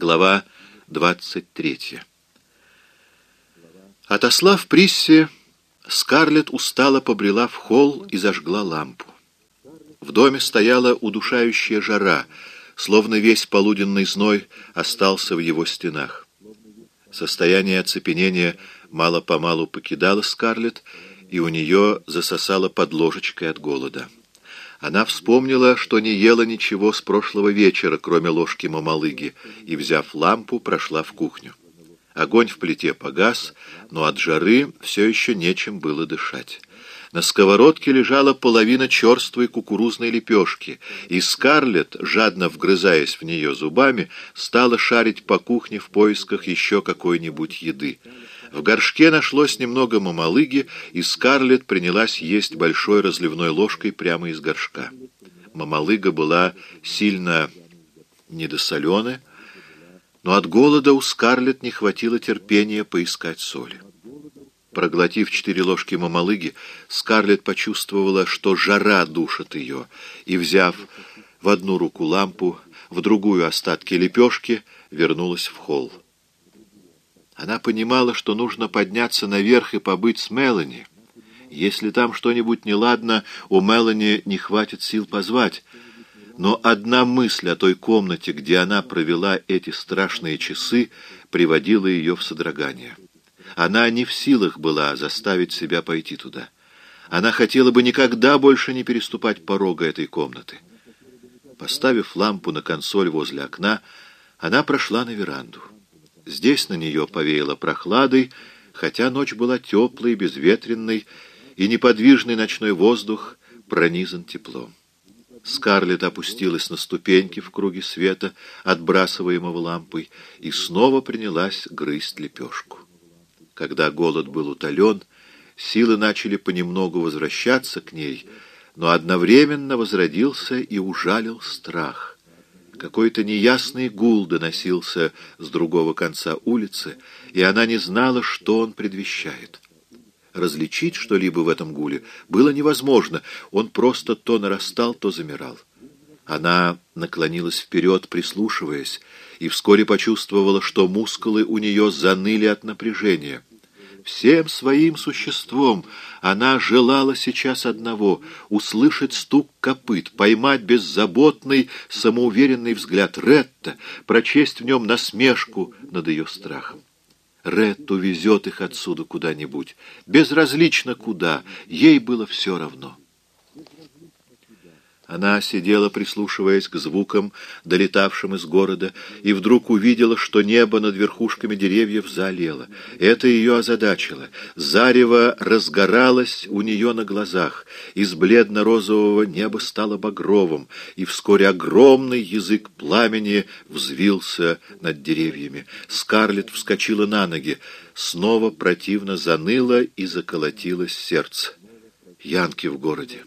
Глава 23 Отослав Присси, Скарлетт устало побрела в холл и зажгла лампу. В доме стояла удушающая жара, словно весь полуденный зной остался в его стенах. Состояние оцепенения мало-помалу покидало Скарлетт, и у нее засосало под ложечкой от голода. Она вспомнила, что не ела ничего с прошлого вечера, кроме ложки мамалыги, и, взяв лампу, прошла в кухню. Огонь в плите погас, но от жары все еще нечем было дышать. На сковородке лежала половина черствой кукурузной лепешки, и Скарлетт, жадно вгрызаясь в нее зубами, стала шарить по кухне в поисках еще какой-нибудь еды. В горшке нашлось немного мамалыги, и Скарлетт принялась есть большой разливной ложкой прямо из горшка. Мамалыга была сильно недосоленая, но от голода у Скарлетт не хватило терпения поискать соли. Проглотив четыре ложки мамалыги, Скарлетт почувствовала, что жара душит ее, и, взяв в одну руку лампу, в другую остатки лепешки, вернулась в холл. Она понимала, что нужно подняться наверх и побыть с Мелани. Если там что-нибудь неладно, у Мелани не хватит сил позвать. Но одна мысль о той комнате, где она провела эти страшные часы, приводила ее в содрогание. Она не в силах была заставить себя пойти туда. Она хотела бы никогда больше не переступать порога этой комнаты. Поставив лампу на консоль возле окна, она прошла на веранду. Здесь на нее повеяло прохладой, хотя ночь была теплой, безветренной, и неподвижный ночной воздух пронизан теплом. Скарлетт опустилась на ступеньки в круге света, отбрасываемого лампой, и снова принялась грызть лепешку. Когда голод был утолен, силы начали понемногу возвращаться к ней, но одновременно возродился и ужалил страх. Какой-то неясный гул доносился с другого конца улицы, и она не знала, что он предвещает. Различить что-либо в этом гуле было невозможно, он просто то нарастал, то замирал. Она наклонилась вперед, прислушиваясь, и вскоре почувствовала, что мускулы у нее заныли от напряжения. Всем своим существом она желала сейчас одного — услышать стук копыт, поймать беззаботный, самоуверенный взгляд Ретта, прочесть в нем насмешку над ее страхом. Ред увезет их отсюда куда-нибудь, безразлично куда, ей было все равно. Она сидела, прислушиваясь к звукам, долетавшим из города, и вдруг увидела, что небо над верхушками деревьев заолело. Это ее озадачило. Зарево разгоралось у нее на глазах. Из бледно-розового неба стало багровым, и вскоре огромный язык пламени взвился над деревьями. Скарлетт вскочила на ноги. Снова противно заныло и заколотилось сердце. Янки в городе.